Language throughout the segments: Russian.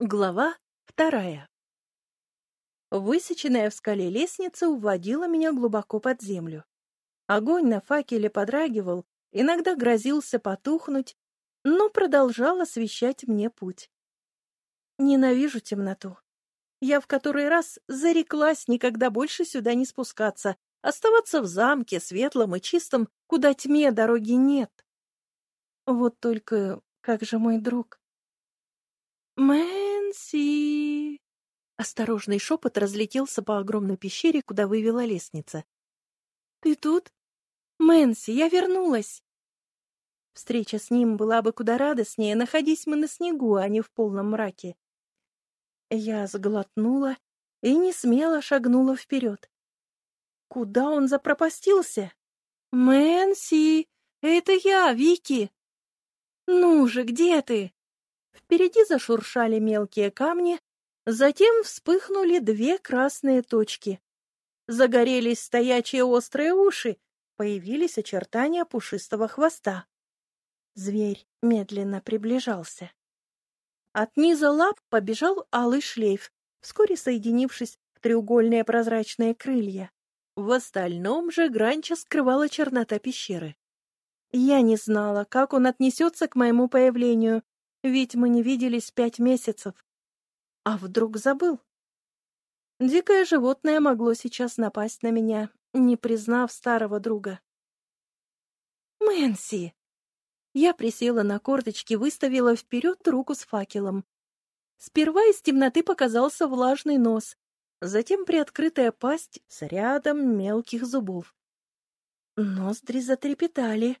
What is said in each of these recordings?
Глава вторая. Высеченная в скале лестница уводила меня глубоко под землю. Огонь на факеле подрагивал, иногда грозился потухнуть, но продолжал освещать мне путь. Ненавижу темноту. Я в который раз зареклась никогда больше сюда не спускаться, оставаться в замке, светлом и чистом, куда тьме дороги нет. Вот только как же мой друг? «Мэнси!» Осторожный шепот разлетелся по огромной пещере, куда вывела лестница. «Ты тут? Мэнси, я вернулась!» Встреча с ним была бы куда радостнее, находись мы на снегу, а не в полном мраке. Я сглотнула и не смело шагнула вперед. Куда он запропастился? «Мэнси, это я, Вики!» «Ну же, где ты?» Впереди зашуршали мелкие камни, затем вспыхнули две красные точки. Загорелись стоячие острые уши, появились очертания пушистого хвоста. Зверь медленно приближался. От низа лап побежал алый шлейф, вскоре соединившись в треугольные прозрачные крылья. В остальном же гранча скрывала чернота пещеры. Я не знала, как он отнесется к моему появлению, ведь мы не виделись пять месяцев. А вдруг забыл? Дикое животное могло сейчас напасть на меня, не признав старого друга. «Мэнси!» Я присела на корточки, выставила вперед руку с факелом. Сперва из темноты показался влажный нос, затем приоткрытая пасть с рядом мелких зубов. Ноздри затрепетали.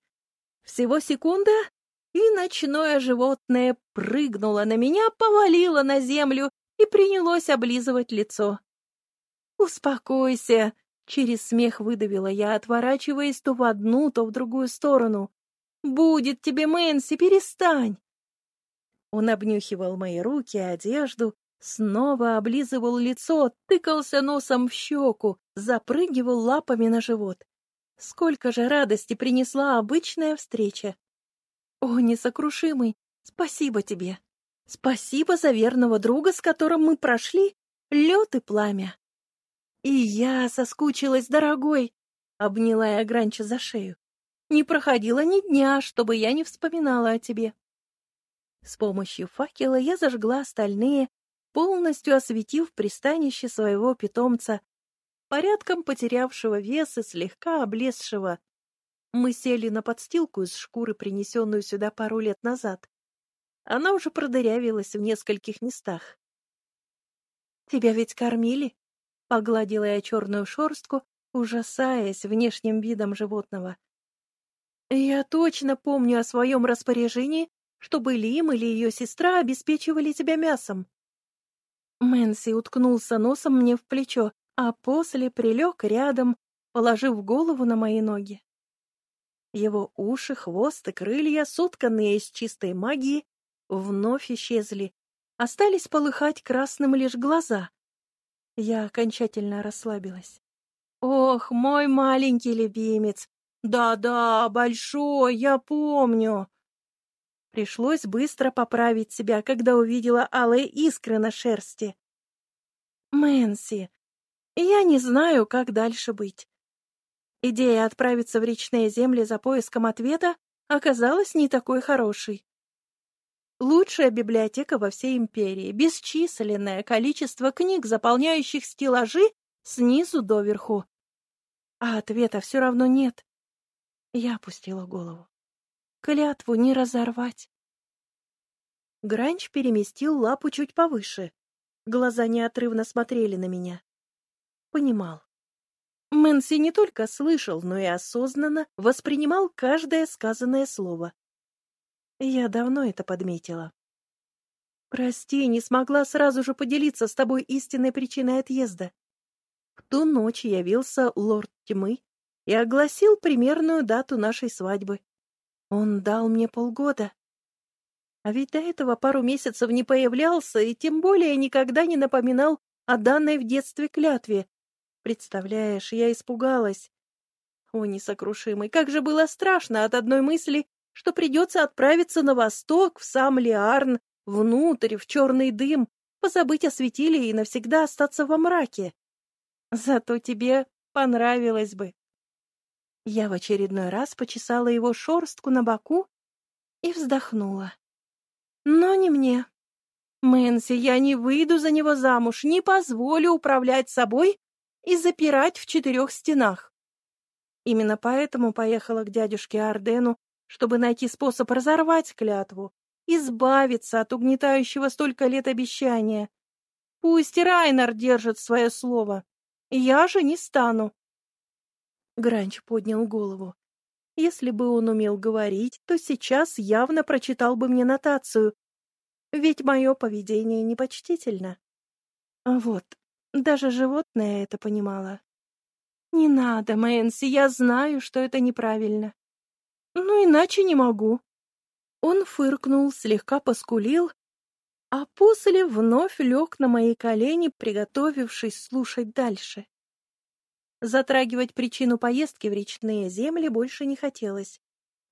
Всего секунда, и ночное животное прыгнуло на меня, повалило на землю и принялось облизывать лицо. «Успокойся!» — через смех выдавила я, отворачиваясь то в одну, то в другую сторону. «Будет тебе, Мэнси, перестань!» Он обнюхивал мои руки, одежду, снова облизывал лицо, тыкался носом в щеку, запрыгивал лапами на живот. Сколько же радости принесла обычная встреча! О, несокрушимый, спасибо тебе. Спасибо за верного друга, с которым мы прошли лед и пламя. И я соскучилась, дорогой, обняла я Гранча за шею. Не проходило ни дня, чтобы я не вспоминала о тебе. С помощью факела я зажгла остальные, полностью осветив пристанище своего питомца, порядком потерявшего вес и слегка облезшего мы сели на подстилку из шкуры, принесенную сюда пару лет назад. Она уже продырявилась в нескольких местах. «Тебя ведь кормили?» — погладила я черную шорстку, ужасаясь внешним видом животного. «Я точно помню о своем распоряжении, чтобы Лим или ее сестра обеспечивали тебя мясом». Мэнси уткнулся носом мне в плечо, а после прилег рядом, положив голову на мои ноги. Его уши, хвост и крылья, сотканные из чистой магии, вновь исчезли. Остались полыхать красным лишь глаза. Я окончательно расслабилась. «Ох, мой маленький любимец! Да-да, большой, я помню!» Пришлось быстро поправить себя, когда увидела алые искры на шерсти. «Мэнси, я не знаю, как дальше быть. Идея отправиться в речные земли за поиском ответа оказалась не такой хорошей. Лучшая библиотека во всей империи, бесчисленное количество книг, заполняющих стеллажи снизу доверху. А ответа все равно нет. Я опустила голову. Клятву не разорвать. Гранч переместил лапу чуть повыше. Глаза неотрывно смотрели на меня. Понимал. Мэнси не только слышал, но и осознанно воспринимал каждое сказанное слово. Я давно это подметила. Прости, не смогла сразу же поделиться с тобой истинной причиной отъезда. В ту ночь явился лорд тьмы и огласил примерную дату нашей свадьбы. Он дал мне полгода. А ведь до этого пару месяцев не появлялся и тем более никогда не напоминал о данной в детстве клятве, Представляешь, я испугалась. О, несокрушимый, как же было страшно от одной мысли, что придется отправиться на восток, в сам Лиарн, внутрь, в черный дым, позабыть о светиле и навсегда остаться во мраке. Зато тебе понравилось бы. Я в очередной раз почесала его шорстку на боку и вздохнула. Но не мне. Мэнси, я не выйду за него замуж, не позволю управлять собой и запирать в четырех стенах. Именно поэтому поехала к дядюшке Ардену, чтобы найти способ разорвать клятву, избавиться от угнетающего столько лет обещания. Пусть Райнер держит свое слово. Я же не стану. Гранч поднял голову. Если бы он умел говорить, то сейчас явно прочитал бы мне нотацию, ведь мое поведение непочтительно. Вот, даже животное это понимало. Не надо, Мэнси, я знаю, что это неправильно. Ну, иначе не могу. Он фыркнул, слегка поскулил, а после вновь лег на мои колени, приготовившись слушать дальше. Затрагивать причину поездки в речные земли больше не хотелось.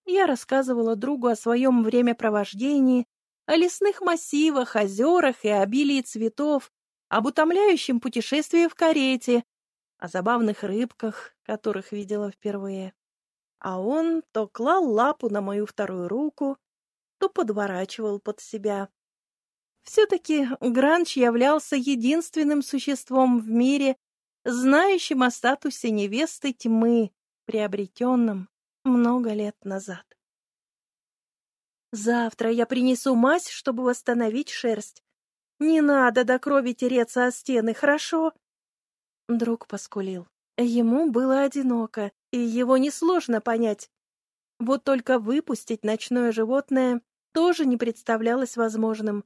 Я рассказывала другу о своем времяпровождении, о лесных массивах, озерах и обилии цветов, об утомляющем путешествии в карете, о забавных рыбках, которых видела впервые. А он то клал лапу на мою вторую руку, то подворачивал под себя. Все-таки Гранч являлся единственным существом в мире, знающим о статусе невесты тьмы, приобретенном много лет назад. Завтра я принесу мазь, чтобы восстановить шерсть. Не надо до крови тереться о стены, хорошо?» Друг поскулил. Ему было одиноко, и его несложно понять. Вот только выпустить ночное животное тоже не представлялось возможным.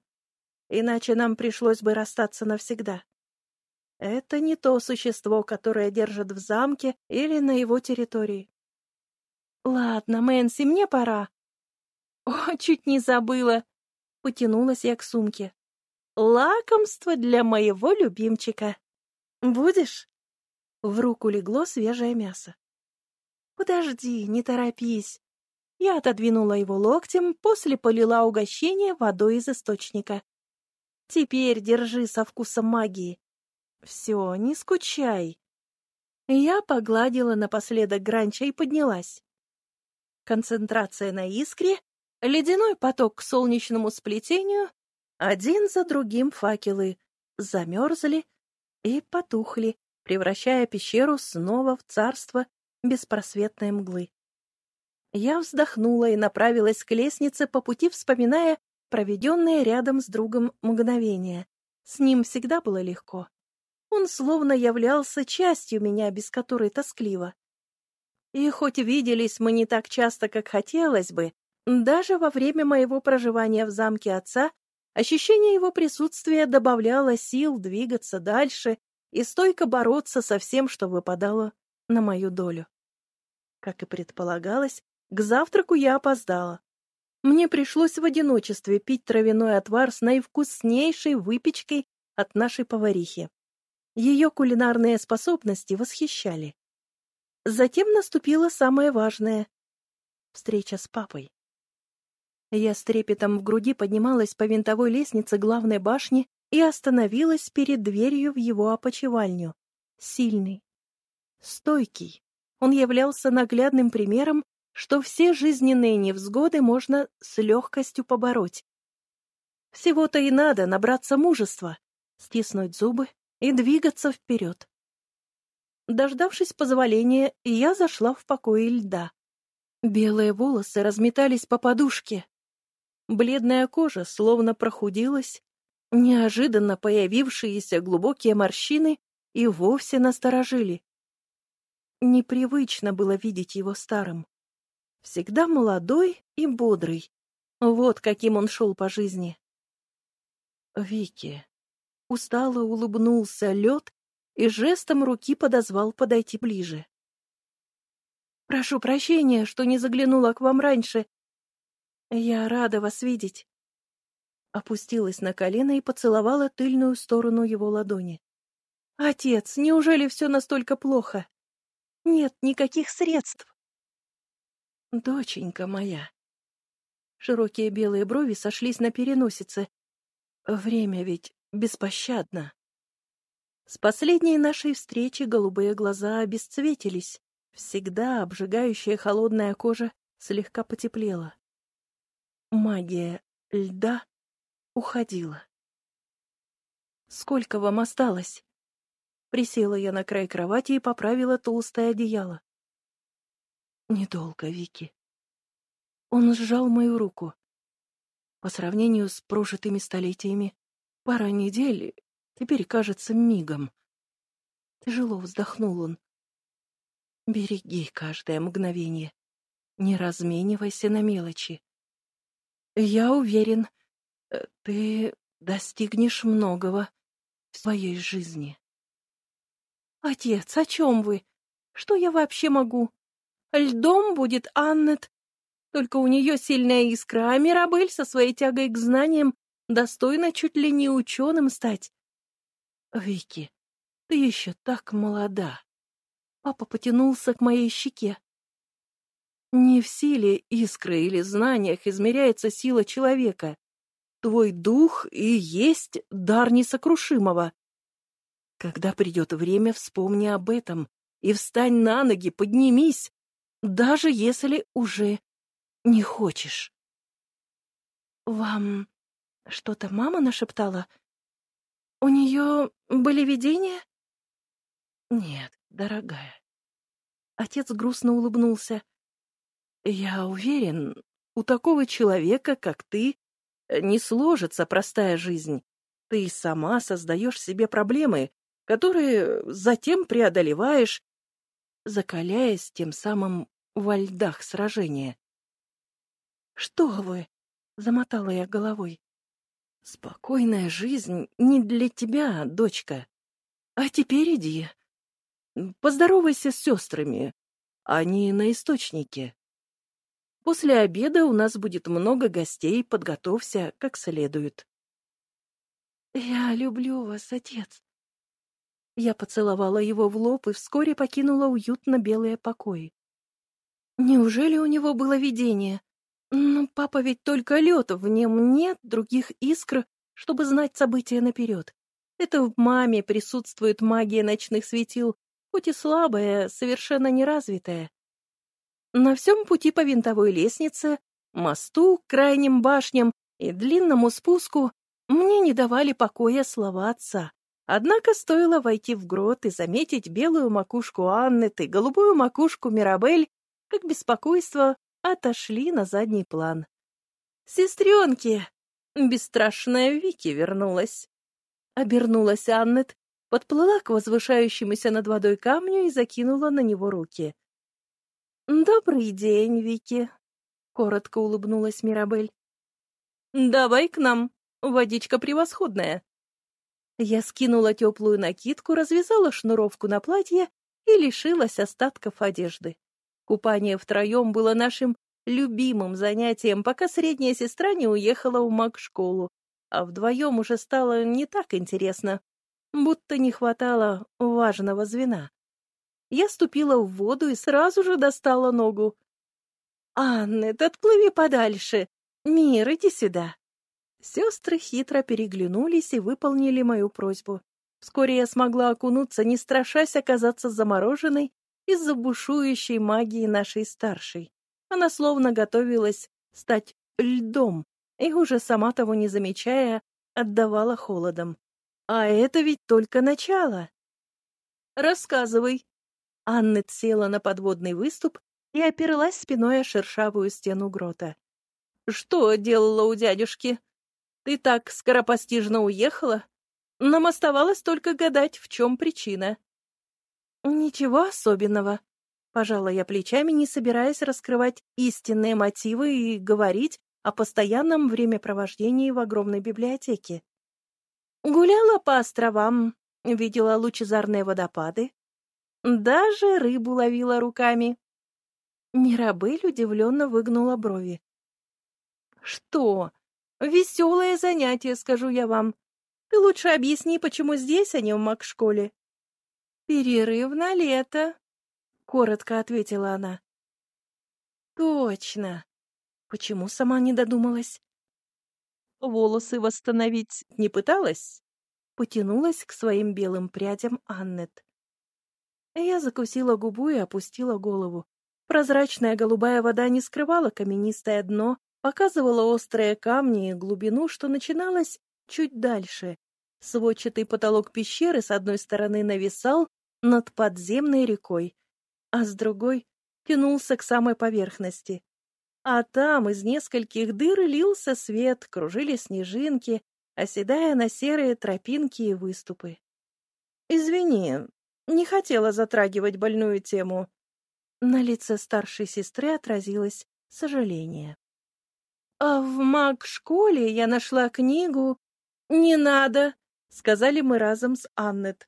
Иначе нам пришлось бы расстаться навсегда. Это не то существо, которое держит в замке или на его территории. Ладно, Мэнси, мне пора. О, чуть не забыла. Потянулась я к сумке. Лакомство для моего любимчика. Будешь? В руку легло свежее мясо. Подожди, не торопись. Я отодвинула его локтем, после полила угощение водой из источника. Теперь держи со вкусом магии. Все, не скучай. Я погладила напоследок гранча и поднялась. Концентрация на искре Ледяной поток к солнечному сплетению, один за другим факелы замерзли и потухли, превращая пещеру снова в царство беспросветной мглы. Я вздохнула и направилась к лестнице, по пути вспоминая проведенные рядом с другом мгновения. С ним всегда было легко. Он словно являлся частью меня, без которой тоскливо. И хоть виделись мы не так часто, как хотелось бы, даже во время моего проживания в замке отца ощущение его присутствия добавляло сил двигаться дальше и стойко бороться со всем, что выпадало на мою долю. Как и предполагалось, к завтраку я опоздала. Мне пришлось в одиночестве пить травяной отвар с наивкуснейшей выпечкой от нашей поварихи. Ее кулинарные способности восхищали. Затем наступило самое важное — встреча с папой. Я с трепетом в груди поднималась по винтовой лестнице главной башни и остановилась перед дверью в его опочивальню. Сильный, стойкий. Он являлся наглядным примером, что все жизненные невзгоды можно с легкостью побороть. Всего-то и надо набраться мужества, стиснуть зубы и двигаться вперед. Дождавшись позволения, я зашла в покое льда. Белые волосы разметались по подушке, Бледная кожа словно прохудилась, неожиданно появившиеся глубокие морщины и вовсе насторожили. Непривычно было видеть его старым. Всегда молодой и бодрый. Вот каким он шел по жизни. Вики. Устало улыбнулся лед и жестом руки подозвал подойти ближе. «Прошу прощения, что не заглянула к вам раньше. «Я рада вас видеть!» Опустилась на колено и поцеловала тыльную сторону его ладони. «Отец, неужели все настолько плохо? Нет никаких средств!» «Доченька моя!» Широкие белые брови сошлись на переносице, Время ведь беспощадно. С последней нашей встречи голубые глаза обесцветились. Всегда обжигающая холодная кожа слегка потеплела. Магия льда уходила. «Сколько вам осталось?» Присела я на край кровати и поправила толстое одеяло. «Недолго, Вики». Он сжал мою руку. По сравнению с прожитыми столетиями, пара недель теперь кажется мигом. Тяжело вздохнул он. Береги каждое мгновение. Не разменивайся на мелочи. Я уверен, э, ты достигнешь многого в своей жизни. Отец, о чем вы? Что я вообще могу? Льдом будет Аннет. Только у нее сильная искра, а Мирабель со своей тягой к знаниям достойна чуть ли не ученым стать. Вики, ты еще так молода. Папа потянулся к моей щеке. Не в силе искры или знаниях измеряется сила человека. Твой дух и есть дар несокрушимого. Когда придет время, вспомни об этом и встань на ноги, поднимись, даже если уже не хочешь. Вам что-то мама нашептала? У нее были видения? Нет, дорогая. Отец грустно улыбнулся. Я уверен, у такого человека, как ты, не сложится простая жизнь. Ты сама создаешь себе проблемы, которые затем преодолеваешь, закаляясь тем самым во льдах сражения. «Что вы?» — замотала я головой. «Спокойная жизнь не для тебя, дочка. А теперь иди. Поздоровайся с сестрами. Они на источнике. После обеда у нас будет много гостей, подготовься как следует». «Я люблю вас, отец». Я поцеловала его в лоб и вскоре покинула уютно белые покои. Неужели у него было видение? Но папа ведь только лед, в нем нет других искр, чтобы знать события наперед. Это в маме присутствует магия ночных светил, хоть и слабая, совершенно неразвитая. На всем пути по винтовой лестнице, мосту, крайним башням и длинному спуску мне не давали покоя слова отца. Однако стоило войти в грот и заметить белую макушку Аннет и голубую макушку Мирабель, как беспокойство отошли на задний план. «Сестренки!» Бесстрашная Вики вернулась. Обернулась Аннет, подплыла к возвышающемуся над водой камню и закинула на него руки. «Добрый день, Вики!» — коротко улыбнулась Мирабель. «Давай к нам, водичка превосходная!» Я скинула теплую накидку, развязала шнуровку на платье и лишилась остатков одежды. Купание втроем было нашим любимым занятием, пока средняя сестра не уехала в маг-школу, а вдвоем уже стало не так интересно, будто не хватало важного звена. Я ступила в воду и сразу же достала ногу. «Аннет, отплыви подальше! Мир, иди сюда!» Сестры хитро переглянулись и выполнили мою просьбу. Вскоре я смогла окунуться, не страшась оказаться замороженной из-за бушующей магии нашей старшей. Она словно готовилась стать льдом и уже сама того не замечая, отдавала холодом. А это ведь только начало. Рассказывай. Аннет села на подводный выступ и оперлась спиной о шершавую стену грота. Что делала у дядюшки? Ты так скоропостижно уехала? Нам оставалось только гадать, в чем причина. «Ничего особенного», — пожала я плечами, не собираясь раскрывать истинные мотивы и говорить о постоянном времяпровождении в огромной библиотеке. Гуляла по островам, видела лучезарные водопады, даже рыбу ловила руками. Мирабель удивленно выгнула брови. «Что? Веселое занятие, скажу я вам. Ты лучше объясни, почему здесь, а не в маг-школе». «Перерыв на лето», — коротко ответила она. «Точно. Почему сама не додумалась?» волосы восстановить не пыталась?» Потянулась к своим белым прядям Аннет. Я закусила губу и опустила голову. Прозрачная голубая вода не скрывала каменистое дно, показывала острые камни и глубину, что начиналось чуть дальше. Сводчатый потолок пещеры с одной стороны нависал над подземной рекой, а с другой тянулся к самой поверхности. А там из нескольких дыр лился свет, кружили снежинки, оседая на серые тропинки и выступы. «Извини, не хотела затрагивать больную тему». На лице старшей сестры отразилось сожаление. «А в маг-школе я нашла книгу...» «Не надо!» — сказали мы разом с Аннет.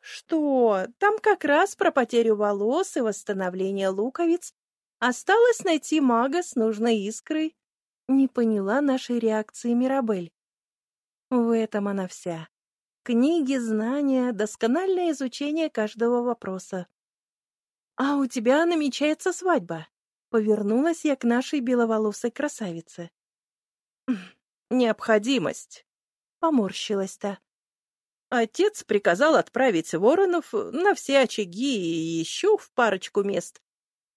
«Что? Там как раз про потерю волос и восстановление луковиц. Осталось найти мага с нужной искрой». Не поняла нашей реакции Мирабель. В этом она вся. Книги, знания, доскональное изучение каждого вопроса. «А у тебя намечается свадьба», — повернулась я к нашей беловолосой красавице. «Необходимость», — поморщилась-то. Отец приказал отправить воронов на все очаги и еще в парочку мест.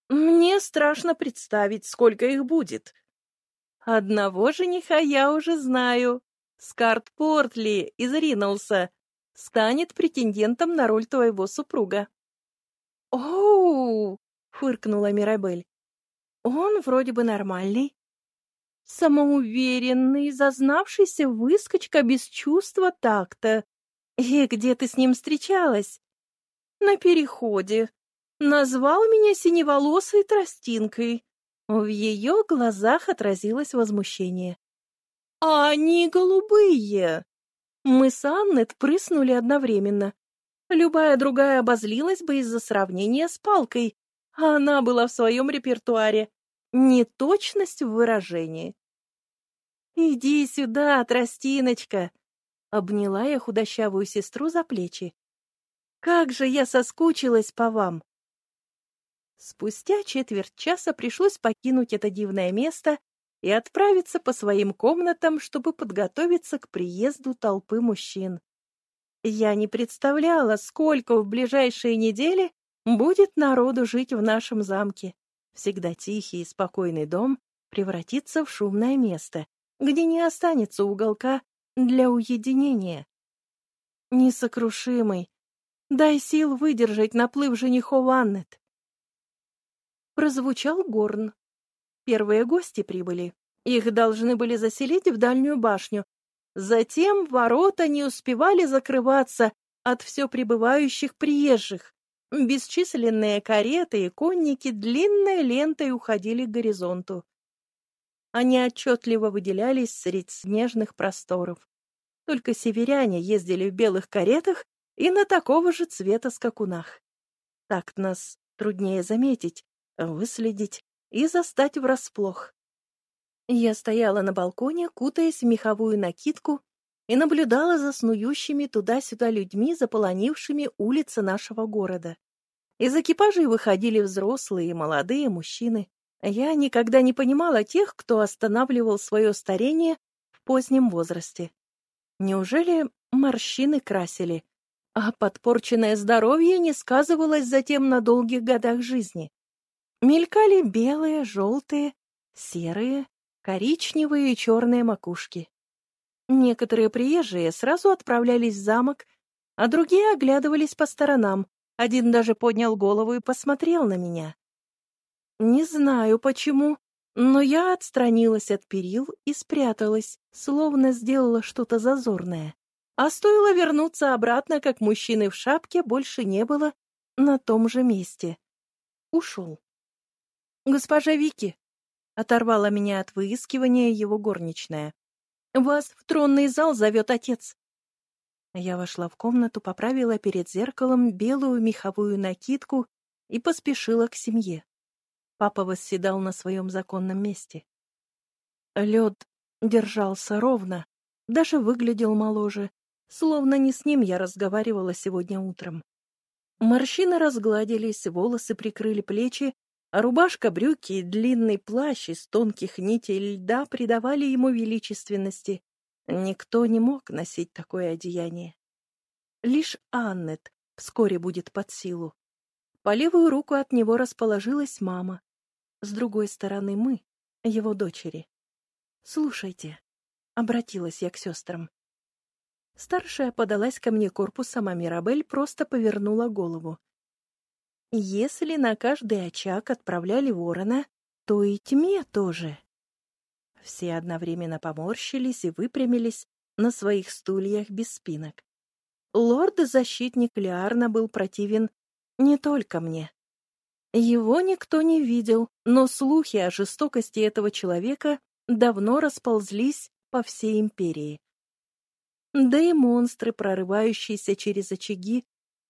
Мне страшно представить, сколько их будет. Одного жениха я уже знаю, Скарт Портли из Ринулса станет претендентом на роль твоего супруга. «Оу!» — фыркнула Мирабель. «Он вроде бы нормальный. Самоуверенный, зазнавшийся выскочка без чувства такта. И где ты с ним встречалась?» «На переходе. Назвал меня синеволосой тростинкой». В ее глазах отразилось возмущение. А они голубые. Мы с Аннет прыснули одновременно. Любая другая обозлилась бы из-за сравнения с палкой, а она была в своем репертуаре. Неточность в выражении. «Иди сюда, тростиночка!» Обняла я худощавую сестру за плечи. «Как же я соскучилась по вам!» Спустя четверть часа пришлось покинуть это дивное место и отправиться по своим комнатам, чтобы подготовиться к приезду толпы мужчин. Я не представляла, сколько в ближайшие недели будет народу жить в нашем замке. Всегда тихий и спокойный дом превратится в шумное место, где не останется уголка для уединения. Несокрушимый, дай сил выдержать наплыв женихов Аннет. Прозвучал горн. Первые гости прибыли. Их должны были заселить в дальнюю башню. Затем ворота не успевали закрываться от все прибывающих приезжих. Бесчисленные кареты и конники длинной лентой уходили к горизонту. Они отчетливо выделялись среди снежных просторов. Только северяне ездили в белых каретах и на такого же цвета скакунах. Так нас труднее заметить, выследить и застать врасплох. Я стояла на балконе, кутаясь в меховую накидку, и наблюдала за снующими туда-сюда людьми, заполонившими улицы нашего города. Из экипажей выходили взрослые и молодые мужчины. Я никогда не понимала тех, кто останавливал свое старение в позднем возрасте. Неужели морщины красили, а подпорченное здоровье не сказывалось затем на долгих годах жизни? Мелькали белые, желтые, серые, коричневые и черные макушки. Некоторые приезжие сразу отправлялись в замок, а другие оглядывались по сторонам. Один даже поднял голову и посмотрел на меня. Не знаю почему, но я отстранилась от перил и спряталась, словно сделала что-то зазорное. А стоило вернуться обратно, как мужчины в шапке больше не было на том же месте. Ушел. «Госпожа Вики!» — оторвала меня от выискивания его горничная. «Вас в тронный зал зовет отец!» Я вошла в комнату, поправила перед зеркалом белую меховую накидку и поспешила к семье. Папа восседал на своем законном месте. Лед держался ровно, даже выглядел моложе, словно не с ним я разговаривала сегодня утром. Морщины разгладились, волосы прикрыли плечи, рубашка, брюки и длинный плащ из тонких нитей льда придавали ему величественности. Никто не мог носить такое одеяние. Лишь Аннет вскоре будет под силу. По левую руку от него расположилась мама. С другой стороны мы, его дочери. «Слушайте», — обратилась я к сестрам. Старшая подалась ко мне корпусом, а Мирабель просто повернула голову. Если на каждый очаг отправляли ворона, то и тьме тоже. Все одновременно поморщились и выпрямились на своих стульях без спинок. Лорд-защитник Лиарна был противен не только мне. Его никто не видел, но слухи о жестокости этого человека давно расползлись по всей империи. Да и монстры, прорывающиеся через очаги,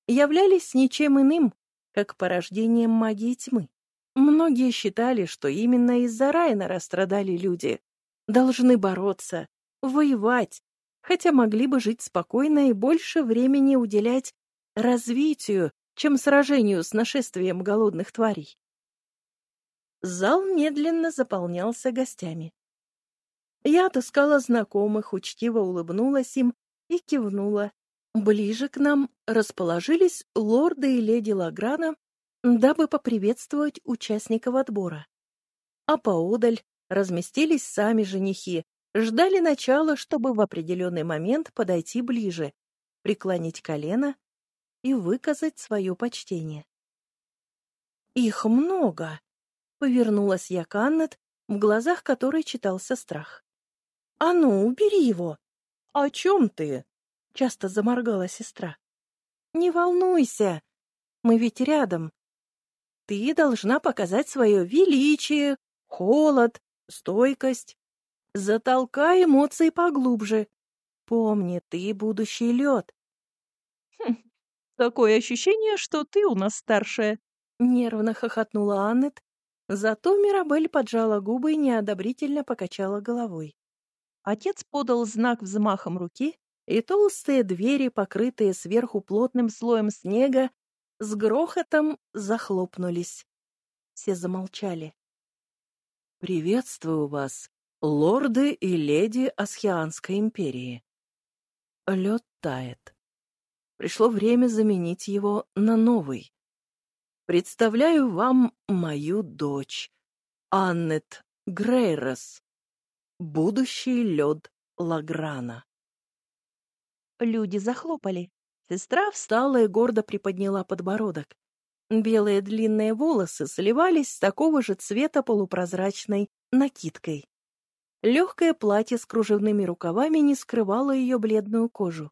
являлись ничем иным, как порождением магии тьмы. Многие считали, что именно из-за Райнера страдали люди, должны бороться, воевать, хотя могли бы жить спокойно и больше времени уделять развитию, чем сражению с нашествием голодных тварей. Зал медленно заполнялся гостями. Я отыскала знакомых, учтиво улыбнулась им и кивнула. Ближе к нам расположились лорды и леди Лаграна, дабы поприветствовать участников отбора. А поодаль разместились сами женихи, ждали начала, чтобы в определенный момент подойти ближе, преклонить колено и выказать свое почтение. «Их много!» — повернулась я к Аннет, в глазах которой читался страх. «А ну, убери его!» «О чем ты?» — часто заморгала сестра. «Не волнуйся, мы ведь рядом. Ты должна показать свое величие, холод, стойкость. Затолкай эмоции поглубже. Помни, ты будущий лед. Хм, такое ощущение, что ты у нас старшая. Нервно хохотнула Аннет, зато Мирабель поджала губы и неодобрительно покачала головой. Отец подал знак взмахом руки, и толстые двери, покрытые сверху плотным слоем снега, с грохотом захлопнулись. Все замолчали. «Приветствую вас, лорды и леди Асхианской империи». Лед тает. Пришло время заменить его на новый. Представляю вам мою дочь, Аннет Грейрос будущий лед Лаграна. Люди захлопали. Сестра встала и гордо приподняла подбородок. Белые длинные волосы сливались с такого же цвета полупрозрачной накидкой. Легкое платье с кружевными рукавами не скрывало ее бледную кожу.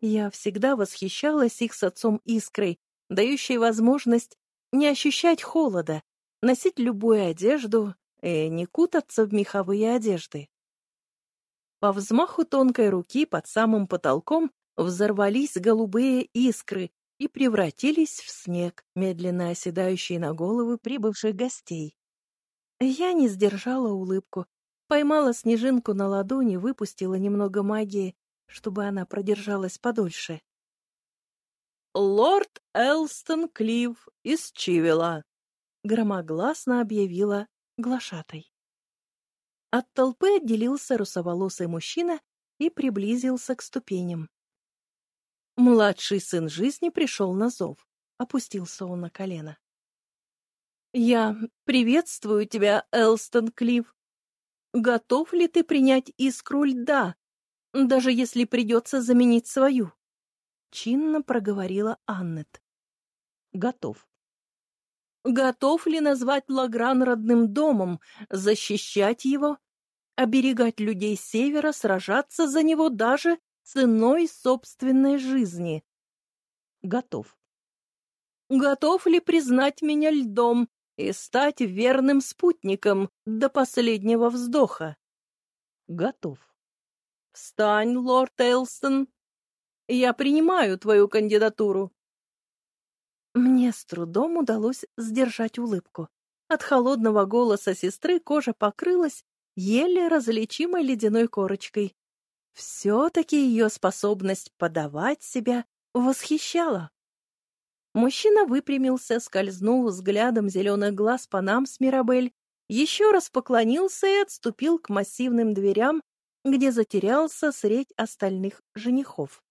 Я всегда восхищалась их с отцом искрой, дающей возможность не ощущать холода, носить любую одежду и не кутаться в меховые одежды. По взмаху тонкой руки под самым потолком взорвались голубые искры и превратились в снег, медленно оседающий на головы прибывших гостей. Я не сдержала улыбку, поймала снежинку на ладони, выпустила немного магии, чтобы она продержалась подольше. «Лорд Элстон Клив из Чивела», — громогласно объявила глашатай. От толпы отделился русоволосый мужчина и приблизился к ступеням. Младший сын жизни пришел на зов. Опустился он на колено. «Я приветствую тебя, Элстон Клифф. Готов ли ты принять искру льда, даже если придется заменить свою?» Чинно проговорила Аннет. «Готов», Готов ли назвать Лагран родным домом, защищать его, оберегать людей севера, сражаться за него даже ценой собственной жизни? Готов. Готов ли признать меня льдом и стать верным спутником до последнего вздоха? Готов. Встань, лорд Элстон. Я принимаю твою кандидатуру. Мне с трудом удалось сдержать улыбку. От холодного голоса сестры кожа покрылась еле различимой ледяной корочкой. Все-таки ее способность подавать себя восхищала. Мужчина выпрямился, скользнул взглядом зеленых глаз по нам с Мирабель, еще раз поклонился и отступил к массивным дверям, где затерялся средь остальных женихов.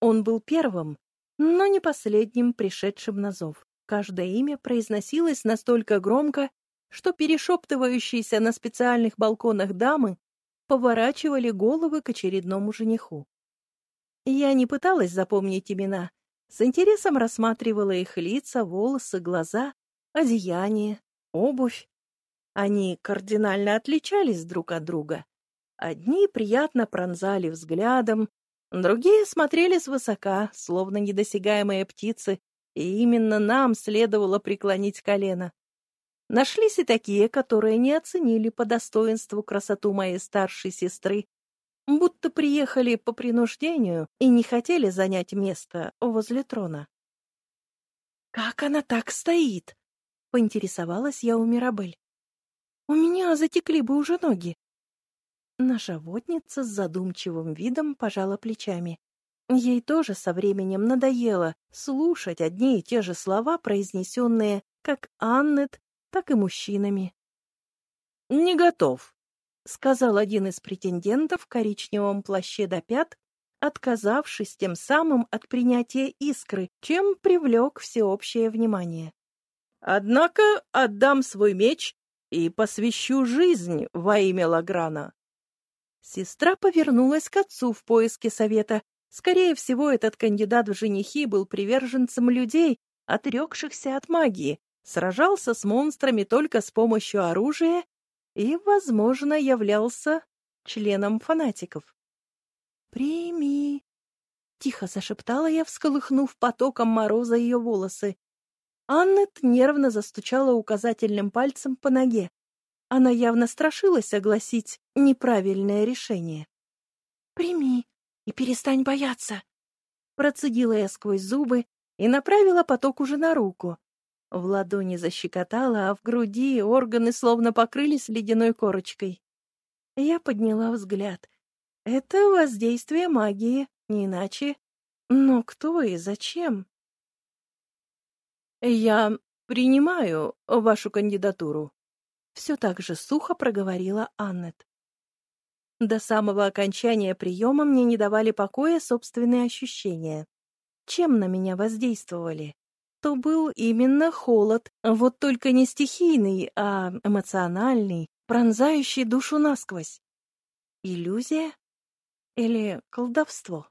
Он был первым, но не последним пришедшим на зов. Каждое имя произносилось настолько громко, что перешептывающиеся на специальных балконах дамы поворачивали головы к очередному жениху. Я не пыталась запомнить имена, с интересом рассматривала их лица, волосы, глаза, одеяние, обувь. Они кардинально отличались друг от друга. Одни приятно пронзали взглядом, другие смотрели свысока, словно недосягаемые птицы, и именно нам следовало преклонить колено. Нашлись и такие, которые не оценили по достоинству красоту моей старшей сестры, будто приехали по принуждению и не хотели занять место возле трона. «Как она так стоит?» — поинтересовалась я у Мирабель. «У меня затекли бы уже ноги». Наша водница с задумчивым видом пожала плечами. Ей тоже со временем надоело слушать одни и те же слова, произнесенные как Аннет, так и мужчинами. «Не готов», — сказал один из претендентов в коричневом плаще до пят, отказавшись тем самым от принятия искры, чем привлек всеобщее внимание. «Однако отдам свой меч и посвящу жизнь во имя Лаграна». Сестра повернулась к отцу в поиске совета. Скорее всего, этот кандидат в женихи был приверженцем людей, отрекшихся от магии, сражался с монстрами только с помощью оружия и, возможно, являлся членом фанатиков. «Прими!» — тихо зашептала я, всколыхнув потоком мороза ее волосы. Аннет нервно застучала указательным пальцем по ноге. Она явно страшилась огласить неправильное решение. «Прими и перестань бояться!» Процедила я сквозь зубы и направила поток уже на руку. В ладони защекотало, а в груди органы словно покрылись ледяной корочкой. Я подняла взгляд. Это воздействие магии, не иначе. Но кто и зачем? Я принимаю вашу кандидатуру. Все так же сухо проговорила Аннет. До самого окончания приема мне не давали покоя собственные ощущения. Чем на меня воздействовали? То был именно холод, вот только не стихийный, а эмоциональный, пронзающий душу насквозь. Иллюзия или колдовство?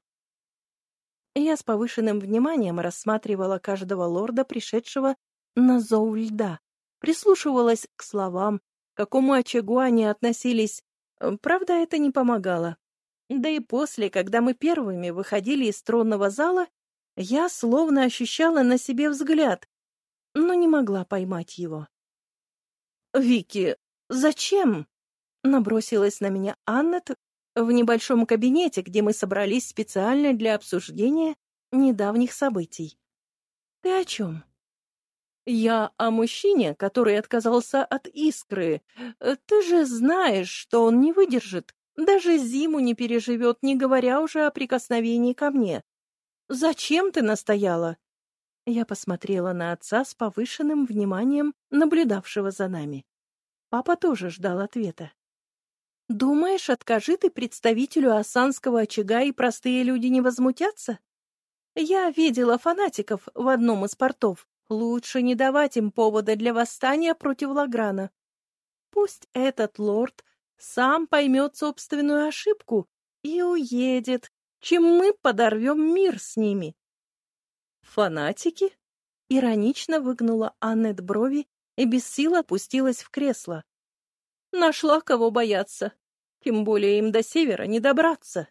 Я с повышенным вниманием рассматривала каждого лорда, пришедшего на зов льда, прислушивалась к словам, к какому очагу они относились. Правда, это не помогало. Да и после, когда мы первыми выходили из тронного зала, я словно ощущала на себе взгляд, но не могла поймать его. «Вики, зачем?» — набросилась на меня Аннет в небольшом кабинете, где мы собрались специально для обсуждения недавних событий. «Ты о чем?» «Я о мужчине, который отказался от искры. Ты же знаешь, что он не выдержит, даже зиму не переживет, не говоря уже о прикосновении ко мне. Зачем ты настояла?» Я посмотрела на отца с повышенным вниманием, наблюдавшего за нами. Папа тоже ждал ответа. «Думаешь, откажи ты представителю осанского очага, и простые люди не возмутятся? Я видела фанатиков в одном из портов. Лучше не давать им повода для восстания против Лаграна. Пусть этот лорд сам поймет собственную ошибку и уедет, чем мы подорвем мир с ними. Фанатики? Иронично выгнула Аннет брови и без сил опустилась в кресло. Нашла кого бояться. Тем более им до севера не добраться.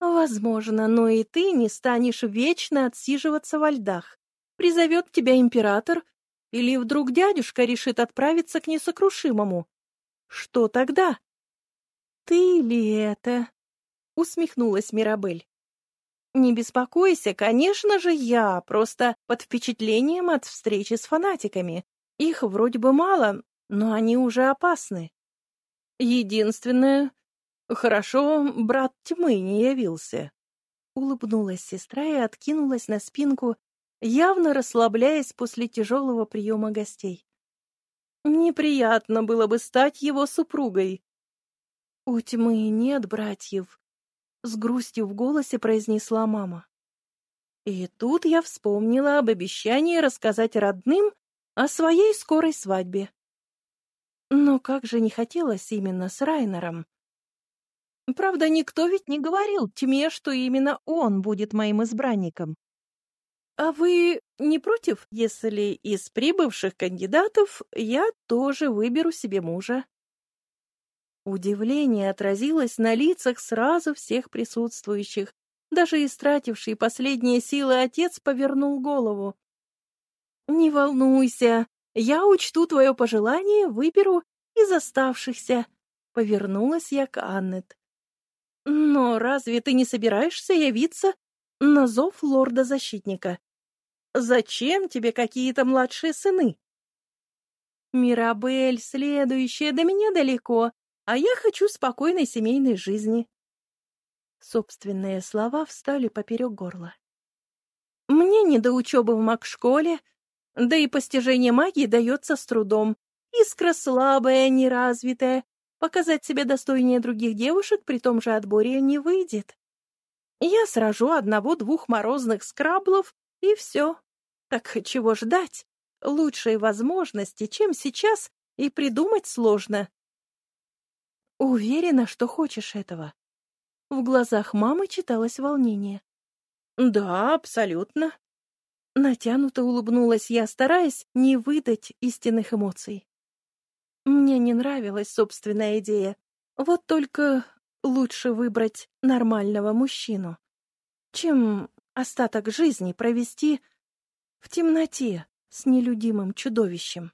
Возможно, но и ты не станешь вечно отсиживаться во льдах. Призовет тебя император, или вдруг дядюшка решит отправиться к несокрушимому. Что тогда? Ты ли это? Усмехнулась Мирабель. Не беспокойся, конечно же, я просто под впечатлением от встречи с фанатиками. Их вроде бы мало, но они уже опасны. Единственное, хорошо, брат тьмы не явился. Улыбнулась сестра и откинулась на спинку явно расслабляясь после тяжелого приема гостей. Неприятно было бы стать его супругой. У тьмы нет братьев, с грустью в голосе произнесла мама. И тут я вспомнила об обещании рассказать родным о своей скорой свадьбе. Но как же не хотелось именно с Райнером. Правда, никто ведь не говорил тьме, что именно он будет моим избранником. А вы не против, если из прибывших кандидатов я тоже выберу себе мужа? Удивление отразилось на лицах сразу всех присутствующих. Даже истративший последние силы отец повернул голову. «Не волнуйся, я учту твое пожелание, выберу из оставшихся», — повернулась я к Аннет. «Но разве ты не собираешься явиться на зов лорда-защитника? Зачем тебе какие-то младшие сыны?» «Мирабель, следующая, до меня далеко, а я хочу спокойной семейной жизни». Собственные слова встали поперек горла. «Мне не до учебы в маг-школе, да и постижение магии дается с трудом. Искра слабая, неразвитая, показать себя достойнее других девушек при том же отборе не выйдет. Я сражу одного-двух морозных скраблов, и все. Так чего ждать? Лучшей возможности, чем сейчас, и придумать сложно. Уверена, что хочешь этого. В глазах мамы читалось волнение. Да, абсолютно. Натянуто улыбнулась я, стараясь не выдать истинных эмоций. Мне не нравилась собственная идея. Вот только лучше выбрать нормального мужчину, чем остаток жизни провести в темноте с нелюдимым чудовищем.